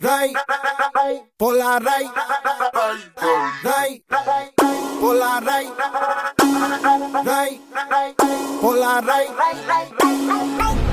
Ray, Pola Ray, Ray, Pola Ray, Ray, Pola Ray.